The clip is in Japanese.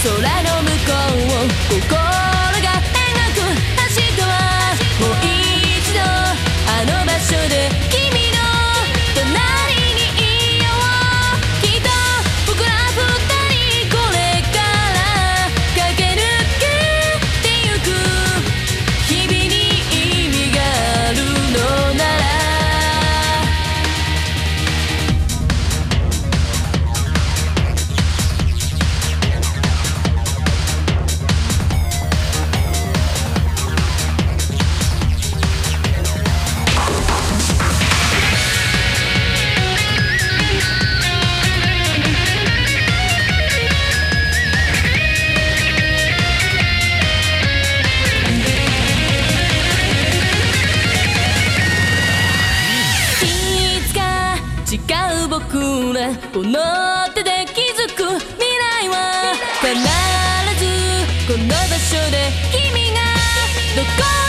空めこの手で気づく未来は必ずこの場所で君がどこ